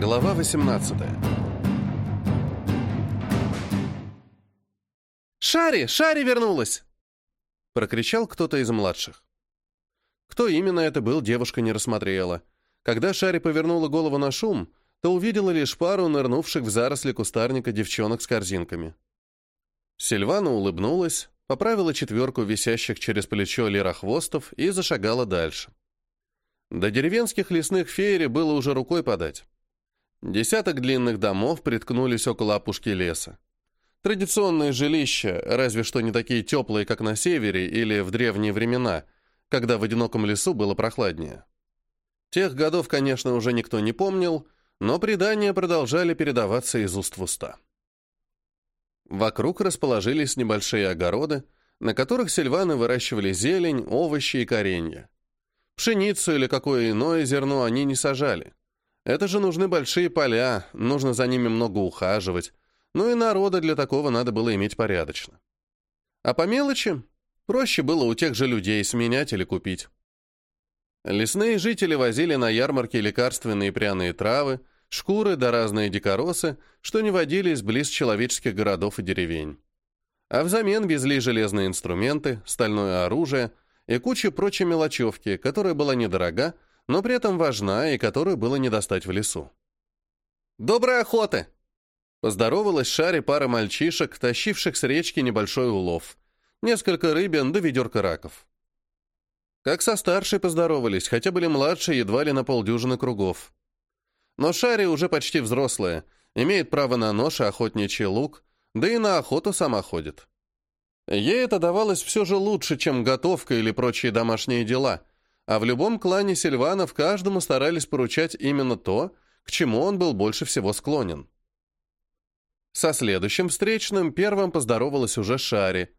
Глава 18 «Шари! Шари вернулась!» Прокричал кто-то из младших. Кто именно это был, девушка не рассмотрела. Когда Шари повернула голову на шум, то увидела лишь пару нырнувших в заросли кустарника девчонок с корзинками. Сильвана улыбнулась, поправила четверку висящих через плечо лирохвостов и зашагала дальше. До деревенских лесных феери было уже рукой подать. Десяток длинных домов приткнулись около опушки леса. Традиционные жилища, разве что не такие теплые, как на севере или в древние времена, когда в одиноком лесу было прохладнее. Тех годов, конечно, уже никто не помнил, но предания продолжали передаваться из уст в уста. Вокруг расположились небольшие огороды, на которых сильваны выращивали зелень, овощи и коренья. Пшеницу или какое иное зерно они не сажали. Это же нужны большие поля, нужно за ними много ухаживать, ну и народа для такого надо было иметь порядочно. А по мелочи проще было у тех же людей сменять или купить. Лесные жители возили на ярмарке лекарственные пряные травы, шкуры да разные дикоросы, что не водились близ человеческих городов и деревень. А взамен везли железные инструменты, стальное оружие и кучу прочей мелочевки, которая была недорога, но при этом важна и которую было не достать в лесу. «Доброй охоты!» Поздоровалась Шаре пара мальчишек, тащивших с речки небольшой улов. Несколько рыбин да ведерко раков. Как со старшей поздоровались, хотя были младше едва ли на полдюжины кругов. Но Шари уже почти взрослая, имеет право на нож и охотничий лук, да и на охоту сама ходит. Ей это давалось все же лучше, чем готовка или прочие домашние дела, а в любом клане Сильванов каждому старались поручать именно то, к чему он был больше всего склонен. Со следующим встречным первым поздоровалась уже Шари.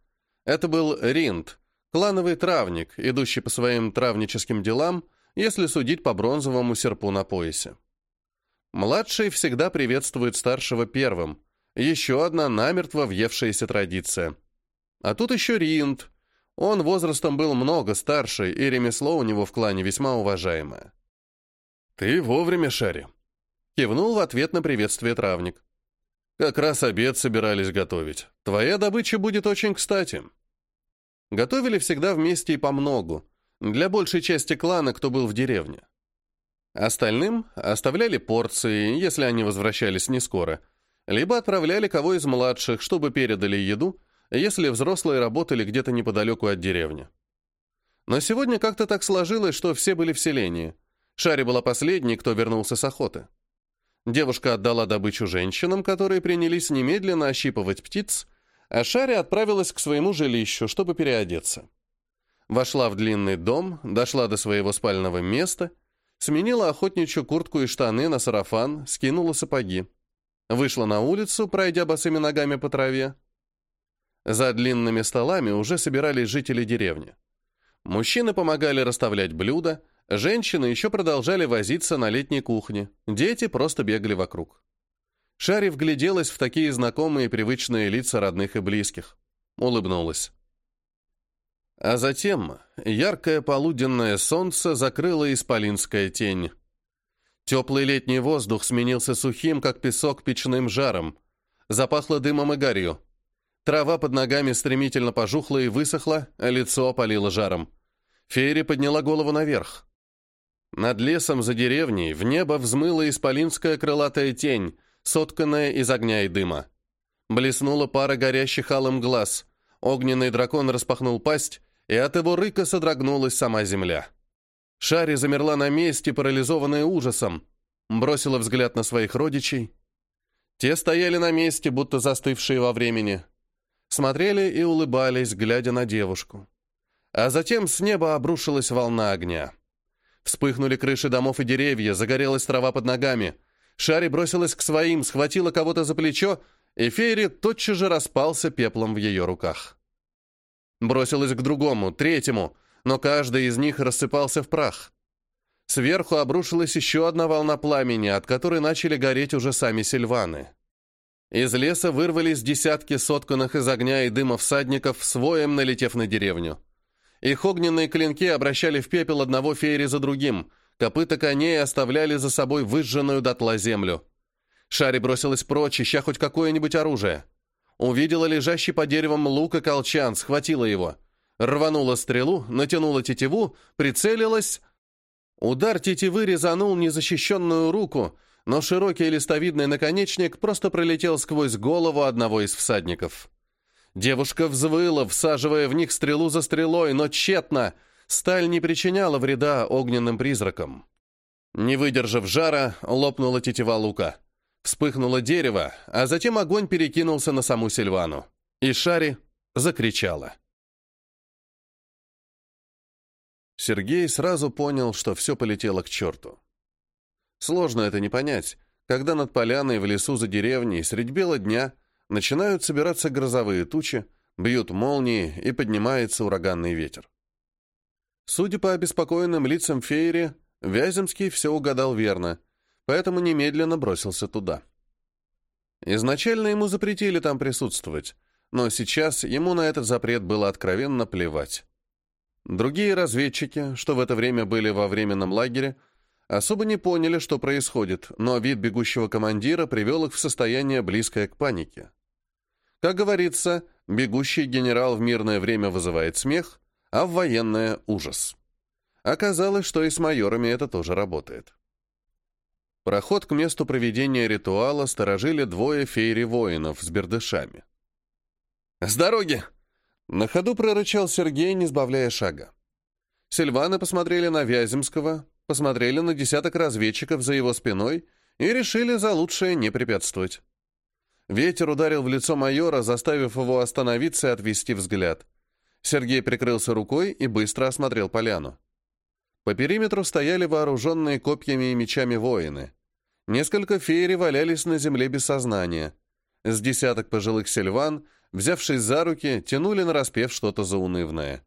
Это был Ринд, клановый травник, идущий по своим травническим делам, если судить по бронзовому серпу на поясе. Младший всегда приветствует старшего первым. Еще одна намертво въевшаяся традиция. А тут еще Ринд. Он возрастом был много старше, и ремесло у него в клане весьма уважаемое. «Ты вовремя, Шари», — кивнул в ответ на приветствие травник. Как раз обед собирались готовить. Твоя добыча будет очень кстати. Готовили всегда вместе и по многу, для большей части клана, кто был в деревне. Остальным оставляли порции, если они возвращались не скоро, либо отправляли кого из младших, чтобы передали еду, если взрослые работали где-то неподалеку от деревни. Но сегодня как-то так сложилось, что все были в селении. Шари была последней, кто вернулся с охоты. Девушка отдала добычу женщинам, которые принялись немедленно ощипывать птиц, а Шари отправилась к своему жилищу, чтобы переодеться. Вошла в длинный дом, дошла до своего спального места, сменила охотничью куртку и штаны на сарафан, скинула сапоги. Вышла на улицу, пройдя босыми ногами по траве. За длинными столами уже собирались жители деревни. Мужчины помогали расставлять блюда, Женщины еще продолжали возиться на летней кухне, дети просто бегали вокруг. Шари вгляделась в такие знакомые привычные лица родных и близких. Улыбнулась. А затем яркое полуденное солнце закрыло исполинская тень. Теплый летний воздух сменился сухим, как песок, печным жаром. Запахло дымом и гарью. Трава под ногами стремительно пожухла и высохла, а лицо опалило жаром. Фейри подняла голову наверх. Над лесом за деревней в небо взмыла исполинская крылатая тень, сотканная из огня и дыма. Блеснула пара горящих алым глаз. Огненный дракон распахнул пасть, и от его рыка содрогнулась сама земля. Шари замерла на месте, парализованная ужасом. Бросила взгляд на своих родичей. Те стояли на месте, будто застывшие во времени. Смотрели и улыбались, глядя на девушку. А затем с неба обрушилась волна огня. Вспыхнули крыши домов и деревья, загорелась трава под ногами. Шари бросилась к своим, схватила кого-то за плечо, и Фейри тотчас же распался пеплом в ее руках. Бросилась к другому, третьему, но каждый из них рассыпался в прах. Сверху обрушилась еще одна волна пламени, от которой начали гореть уже сами сильваны. Из леса вырвались десятки сотканных из огня и дыма всадников, своем налетев на деревню. Их огненные клинки обращали в пепел одного феери за другим, Копыта коней оставляли за собой выжженную дотла землю. Шари бросилась прочь, ища хоть какое-нибудь оружие. Увидела лежащий по деревам лук и колчан, схватила его. Рванула стрелу, натянула тетиву, прицелилась. Удар тетивы резанул незащищенную руку, но широкий листовидный наконечник просто пролетел сквозь голову одного из всадников. Девушка взвыла, всаживая в них стрелу за стрелой, но тщетно. Сталь не причиняла вреда огненным призракам. Не выдержав жара, лопнула тетива лука. Вспыхнуло дерево, а затем огонь перекинулся на саму Сильвану. И Шари закричала. Сергей сразу понял, что все полетело к черту. Сложно это не понять, когда над поляной в лесу за деревней средь бела дня начинают собираться грозовые тучи, бьют молнии и поднимается ураганный ветер. Судя по обеспокоенным лицам Фейри, Вяземский все угадал верно, поэтому немедленно бросился туда. Изначально ему запретили там присутствовать, но сейчас ему на этот запрет было откровенно плевать. Другие разведчики, что в это время были во временном лагере, особо не поняли, что происходит, но вид бегущего командира привел их в состояние, близкое к панике. Как говорится, бегущий генерал в мирное время вызывает смех, а в военное — ужас. Оказалось, что и с майорами это тоже работает. Проход к месту проведения ритуала сторожили двое фейри-воинов с бердышами. «С дороги!» На ходу прорычал Сергей, не сбавляя шага. Сильваны посмотрели на Вяземского, посмотрели на десяток разведчиков за его спиной и решили за лучшее не препятствовать. Ветер ударил в лицо майора, заставив его остановиться и отвести взгляд. Сергей прикрылся рукой и быстро осмотрел поляну. По периметру стояли вооруженные копьями и мечами воины. Несколько феери валялись на земле без сознания. С десяток пожилых сельван, взявшись за руки, тянули на распев что-то заунывное.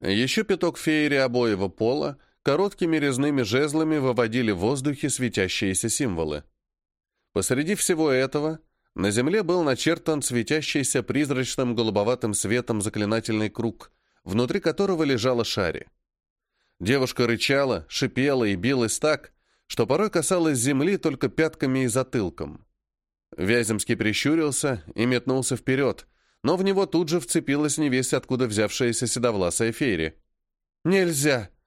Еще пяток феери обоего пола короткими резными жезлами выводили в воздухе светящиеся символы. Посреди всего этого на земле был начертан светящийся призрачным голубоватым светом заклинательный круг, внутри которого лежала шари. Девушка рычала, шипела и билась так, что порой касалась земли только пятками и затылком. Вяземский прищурился и метнулся вперед, но в него тут же вцепилась невесть, откуда взявшаяся седовласая фейри. «Нельзя!» —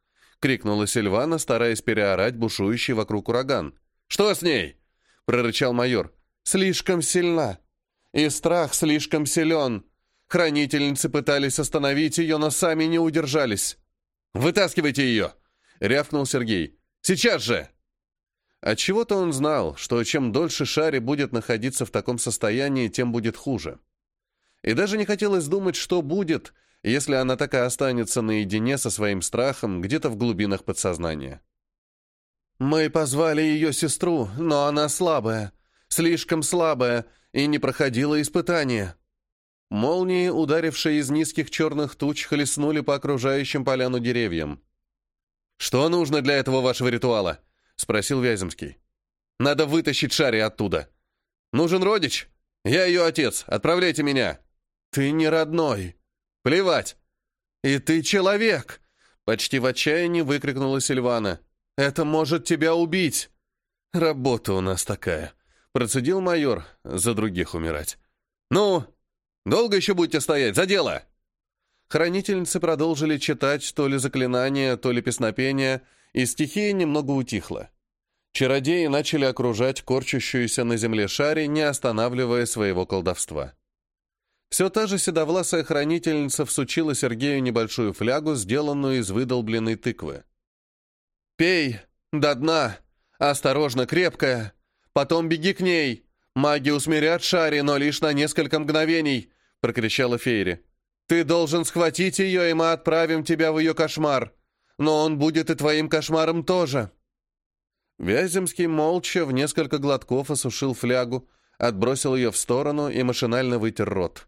крикнула Сильвана, стараясь переорать бушующий вокруг ураган. «Что с ней?» — прорычал майор. «Слишком сильна. И страх слишком силен. Хранительницы пытались остановить ее, но сами не удержались. «Вытаскивайте ее!» — рявкнул Сергей. «Сейчас же!» Отчего-то он знал, что чем дольше Шари будет находиться в таком состоянии, тем будет хуже. И даже не хотелось думать, что будет, если она так и останется наедине со своим страхом где-то в глубинах подсознания. «Мы позвали ее сестру, но она слабая, слишком слабая, и не проходила испытания», Молнии, ударившие из низких черных туч, хлестнули по окружающим поляну деревьям. «Что нужно для этого вашего ритуала?» — спросил Вяземский. «Надо вытащить Шари оттуда. Нужен родич? Я ее отец. Отправляйте меня». «Ты не родной». «Плевать». «И ты человек!» — почти в отчаянии выкрикнула Сильвана. «Это может тебя убить!» «Работа у нас такая», — процедил майор, за других умирать. «Ну, Долго еще будете стоять? За дело!» Хранительницы продолжили читать то ли заклинания, то ли песнопения, и стихия немного утихла. Чародеи начали окружать корчащуюся на земле шари, не останавливая своего колдовства. Все та же седовласая хранительница всучила Сергею небольшую флягу, сделанную из выдолбленной тыквы. «Пей! До дна! Осторожно, крепкая! Потом беги к ней! Маги усмирят Шари, но лишь на несколько мгновений!» — прокричала Фейри. «Ты должен схватить ее, и мы отправим тебя в ее кошмар. Но он будет и твоим кошмаром тоже!» Вяземский молча в несколько глотков осушил флягу, отбросил ее в сторону и машинально вытер рот.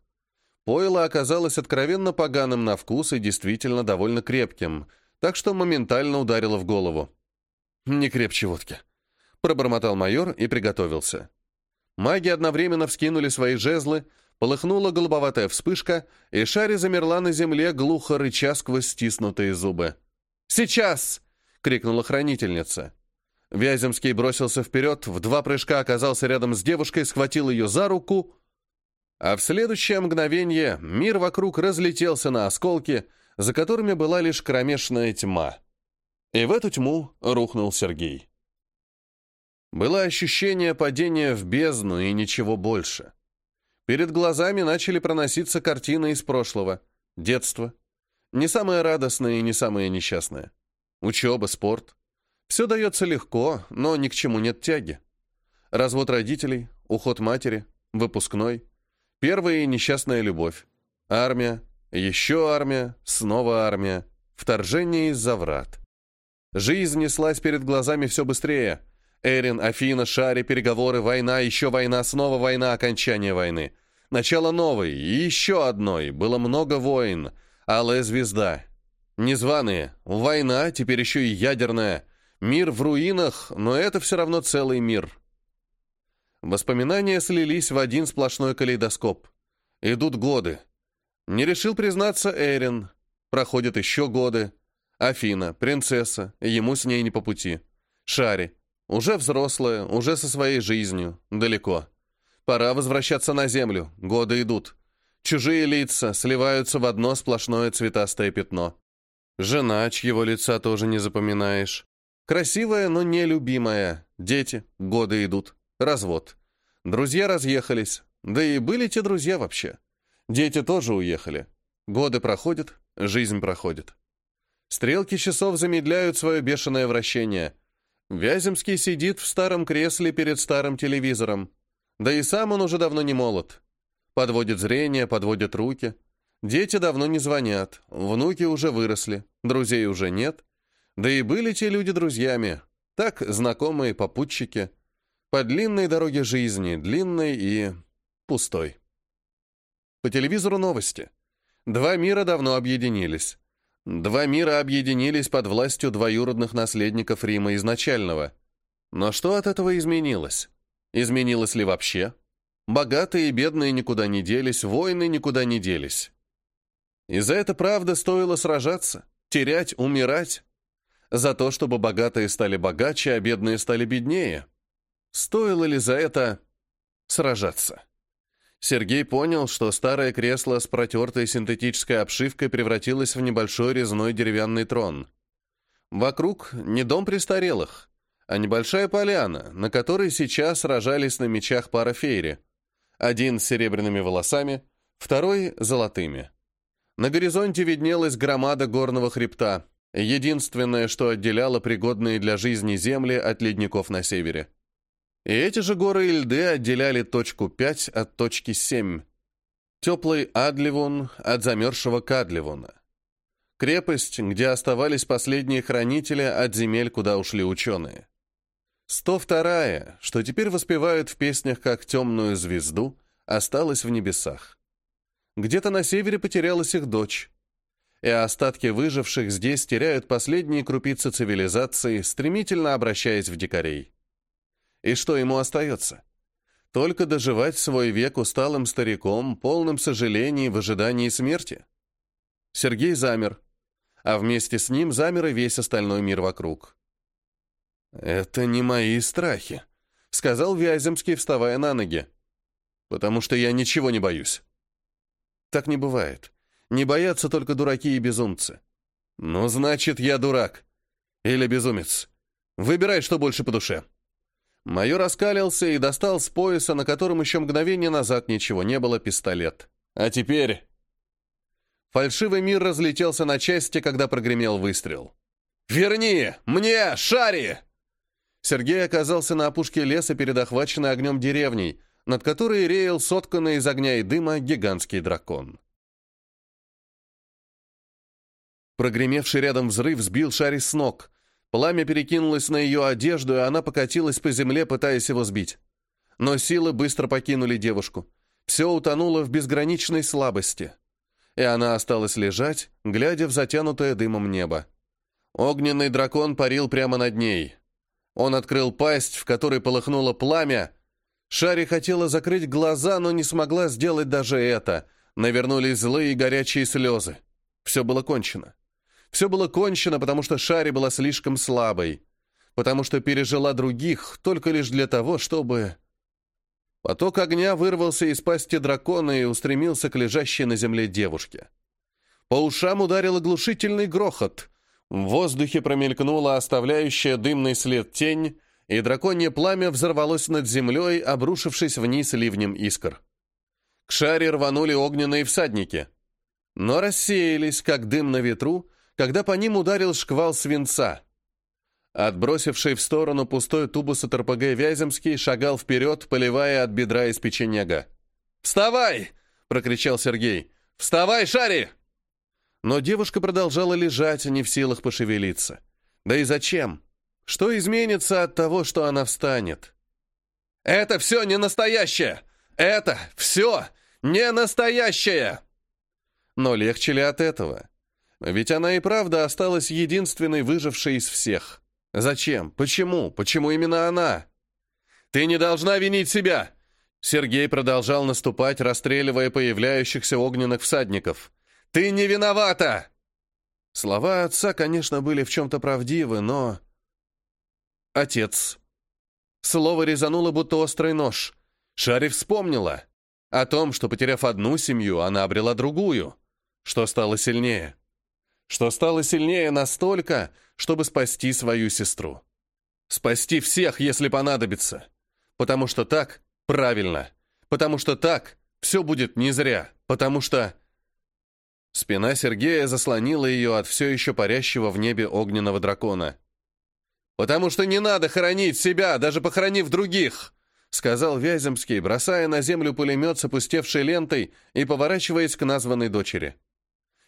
Пойло оказалось откровенно поганым на вкус и действительно довольно крепким, так что моментально ударило в голову. «Не крепче водки», — пробормотал майор и приготовился. Маги одновременно вскинули свои жезлы, полыхнула голубоватая вспышка, и Шари замерла на земле, глухо рыча сквозь стиснутые зубы. «Сейчас!» — крикнула хранительница. Вяземский бросился вперед, в два прыжка оказался рядом с девушкой, схватил ее за руку, а в следующее мгновение мир вокруг разлетелся на осколки, за которыми была лишь кромешная тьма. И в эту тьму рухнул Сергей. Было ощущение падения в бездну и ничего больше. Перед глазами начали проноситься картины из прошлого, детства. Не самое радостное и не самое несчастное. Учеба, спорт. Все дается легко, но ни к чему нет тяги. Развод родителей, уход матери, выпускной, первая несчастная любовь, армия, еще армия, снова армия, вторжение из-за врат. Жизнь неслась перед глазами все быстрее. Эрин, Афина, Шари, переговоры, война, еще война, снова война, окончание войны. Начало новой и еще одной. Было много войн. Алая звезда. Незваные. Война, теперь еще и ядерная. Мир в руинах, но это все равно целый мир. Воспоминания слились в один сплошной калейдоскоп. Идут годы. Не решил признаться Эрин. Проходят еще годы. Афина, принцесса, ему с ней не по пути. Шари, уже взрослая, уже со своей жизнью, далеко. Пора возвращаться на землю, годы идут. Чужие лица сливаются в одно сплошное цветастое пятно. Жена, чьего лица тоже не запоминаешь. Красивая, но нелюбимая. Дети, годы идут. Развод. Друзья разъехались. Да и были те друзья вообще. Дети тоже уехали. Годы проходят, жизнь проходит. Стрелки часов замедляют свое бешеное вращение. Вяземский сидит в старом кресле перед старым телевизором. Да и сам он уже давно не молод. Подводит зрение, подводит руки. Дети давно не звонят, внуки уже выросли, друзей уже нет. Да и были те люди друзьями, так знакомые попутчики. По длинной дороге жизни, длинной и пустой. По телевизору новости. Два мира давно объединились. Два мира объединились под властью двоюродных наследников Рима изначального. Но что от этого изменилось? Изменилось ли вообще? Богатые и бедные никуда не делись, войны никуда не делись. И за это, правда, стоило сражаться, терять, умирать. За то, чтобы богатые стали богаче, а бедные стали беднее. Стоило ли за это сражаться? Сергей понял, что старое кресло с протертой синтетической обшивкой превратилось в небольшой резной деревянный трон. Вокруг не дом престарелых, а небольшая поляна, на которой сейчас сражались на мечах пара фейри. Один с серебряными волосами, второй — золотыми. На горизонте виднелась громада горного хребта, единственное, что отделяло пригодные для жизни земли от ледников на севере. И эти же горы и льды отделяли точку 5 от точки 7. Теплый Адливун от замерзшего Кадливуна. Крепость, где оставались последние хранители от земель, куда ушли ученые. 102-я, что теперь воспевают в песнях как темную звезду, осталась в небесах. Где-то на севере потерялась их дочь. И остатки выживших здесь теряют последние крупицы цивилизации, стремительно обращаясь в дикарей. И что ему остается? Только доживать свой век усталым стариком, полным сожалений в ожидании смерти? Сергей замер, а вместе с ним замер и весь остальной мир вокруг. «Это не мои страхи», — сказал Вяземский, вставая на ноги. «Потому что я ничего не боюсь». Так не бывает. Не боятся только дураки и безумцы. «Ну, значит, я дурак. Или безумец. Выбирай, что больше по душе». Майор раскалился и достал с пояса, на котором еще мгновение назад ничего не было, пистолет. «А теперь...» Фальшивый мир разлетелся на части, когда прогремел выстрел. «Верни! Мне! Шари!» Сергей оказался на опушке леса перед охваченной огнем деревней, над которой реял сотканный из огня и дыма гигантский дракон. Прогремевший рядом взрыв сбил Шари с ног. Пламя перекинулось на ее одежду, и она покатилась по земле, пытаясь его сбить. Но силы быстро покинули девушку. Все утонуло в безграничной слабости. И она осталась лежать, глядя в затянутое дымом небо. Огненный дракон парил прямо над ней. Он открыл пасть, в которой полыхнуло пламя. Шари хотела закрыть глаза, но не смогла сделать даже это. Навернулись злые горячие слезы. Все было кончено. Все было кончено, потому что Шари была слишком слабой, потому что пережила других только лишь для того, чтобы... Поток огня вырвался из пасти дракона и устремился к лежащей на земле девушке. По ушам ударил оглушительный грохот. В воздухе промелькнула оставляющая дымный след тень, и драконье пламя взорвалось над землей, обрушившись вниз ливнем искр. К шаре рванули огненные всадники, но рассеялись, как дым на ветру, когда по ним ударил шквал свинца. Отбросивший в сторону пустой тубус от РПГ Вяземский шагал вперед, поливая от бедра из печенега. «Вставай!» — прокричал Сергей. «Вставай, Шари!» Но девушка продолжала лежать, не в силах пошевелиться. Да и зачем? Что изменится от того, что она встанет? «Это все не настоящее! Это все не настоящее!» Но легче ли от этого? Ведь она и правда осталась единственной выжившей из всех. Зачем? Почему? Почему именно она? «Ты не должна винить себя!» Сергей продолжал наступать, расстреливая появляющихся огненных всадников. «Ты не виновата!» Слова отца, конечно, были в чем-то правдивы, но... Отец. Слово резануло, будто острый нож. Шари вспомнила о том, что, потеряв одну семью, она обрела другую. Что стало сильнее? Что стало сильнее настолько, чтобы спасти свою сестру. Спасти всех, если понадобится. Потому что так правильно. Потому что так все будет не зря. Потому что... Спина Сергея заслонила ее от все еще парящего в небе огненного дракона. «Потому что не надо хоронить себя, даже похоронив других!» сказал Вяземский, бросая на землю пулемет с опустевшей лентой и поворачиваясь к названной дочери.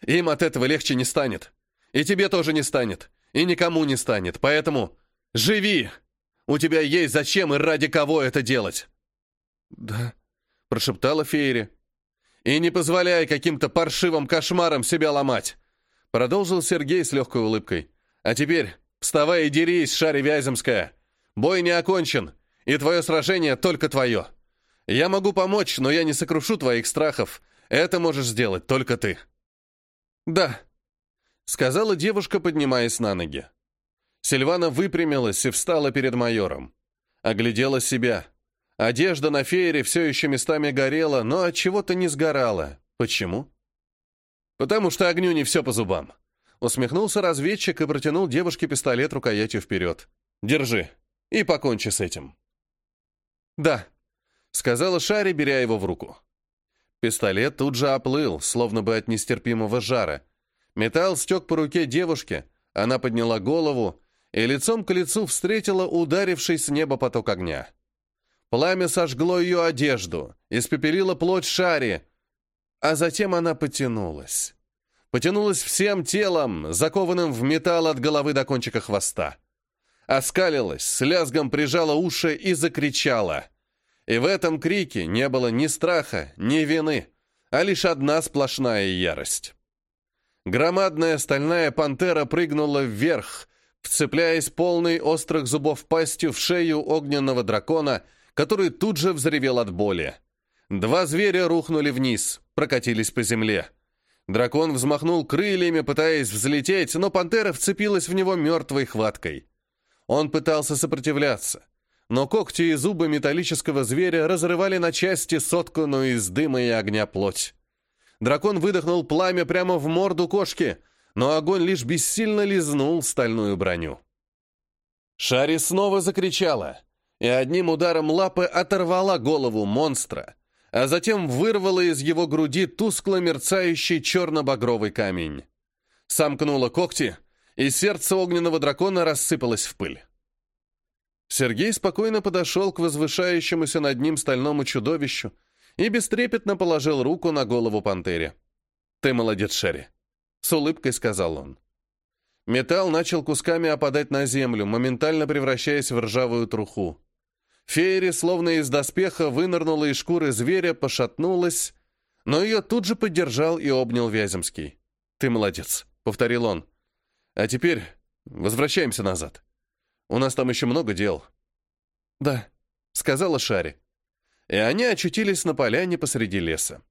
«Им от этого легче не станет. И тебе тоже не станет. И никому не станет. Поэтому живи! У тебя есть зачем и ради кого это делать!» «Да», — прошептала Фейри. И не позволяй каким-то паршивым кошмарам себя ломать!» Продолжил Сергей с легкой улыбкой. «А теперь вставай и дерись, Шари Вяземская! Бой не окончен, и твое сражение только твое. Я могу помочь, но я не сокрушу твоих страхов. Это можешь сделать только ты». «Да», — сказала девушка, поднимаясь на ноги. Сильвана выпрямилась и встала перед майором. Оглядела себя. Одежда на феере все еще местами горела, но от чего-то не сгорала. Почему? Потому что огню не все по зубам. Усмехнулся разведчик и протянул девушке пистолет рукоятью вперед. Держи. И покончи с этим. Да, сказала Шари, беря его в руку. Пистолет тут же оплыл, словно бы от нестерпимого жара. Металл стек по руке девушки, она подняла голову и лицом к лицу встретила ударивший с неба поток огня. Пламя сожгло ее одежду, испепелило плоть Шари, а затем она потянулась. Потянулась всем телом, закованным в металл от головы до кончика хвоста. Оскалилась, с лязгом прижала уши и закричала. И в этом крике не было ни страха, ни вины, а лишь одна сплошная ярость. Громадная стальная пантера прыгнула вверх, вцепляясь полной острых зубов пастью в шею огненного дракона — который тут же взревел от боли. Два зверя рухнули вниз, прокатились по земле. Дракон взмахнул крыльями, пытаясь взлететь, но пантера вцепилась в него мертвой хваткой. Он пытался сопротивляться, но когти и зубы металлического зверя разрывали на части сотканную из дыма и огня плоть. Дракон выдохнул пламя прямо в морду кошки, но огонь лишь бессильно лизнул стальную броню. Шари снова закричала и одним ударом лапы оторвала голову монстра, а затем вырвала из его груди тускло мерцающий черно-багровый камень. Сомкнула когти, и сердце огненного дракона рассыпалось в пыль. Сергей спокойно подошел к возвышающемуся над ним стальному чудовищу и бестрепетно положил руку на голову пантере. «Ты молодец, Шерри», — с улыбкой сказал он. Металл начал кусками опадать на землю, моментально превращаясь в ржавую труху. Фейри, словно из доспеха, вынырнула из шкуры зверя, пошатнулась, но ее тут же поддержал и обнял Вяземский. «Ты молодец», — повторил он. «А теперь возвращаемся назад. У нас там еще много дел». «Да», — сказала Шари. И они очутились на поляне посреди леса.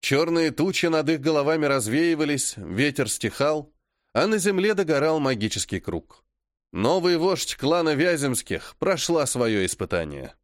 Черные тучи над их головами развеивались, ветер стихал, а на земле догорал магический круг. Новый вождь клана Вяземских прошла свое испытание.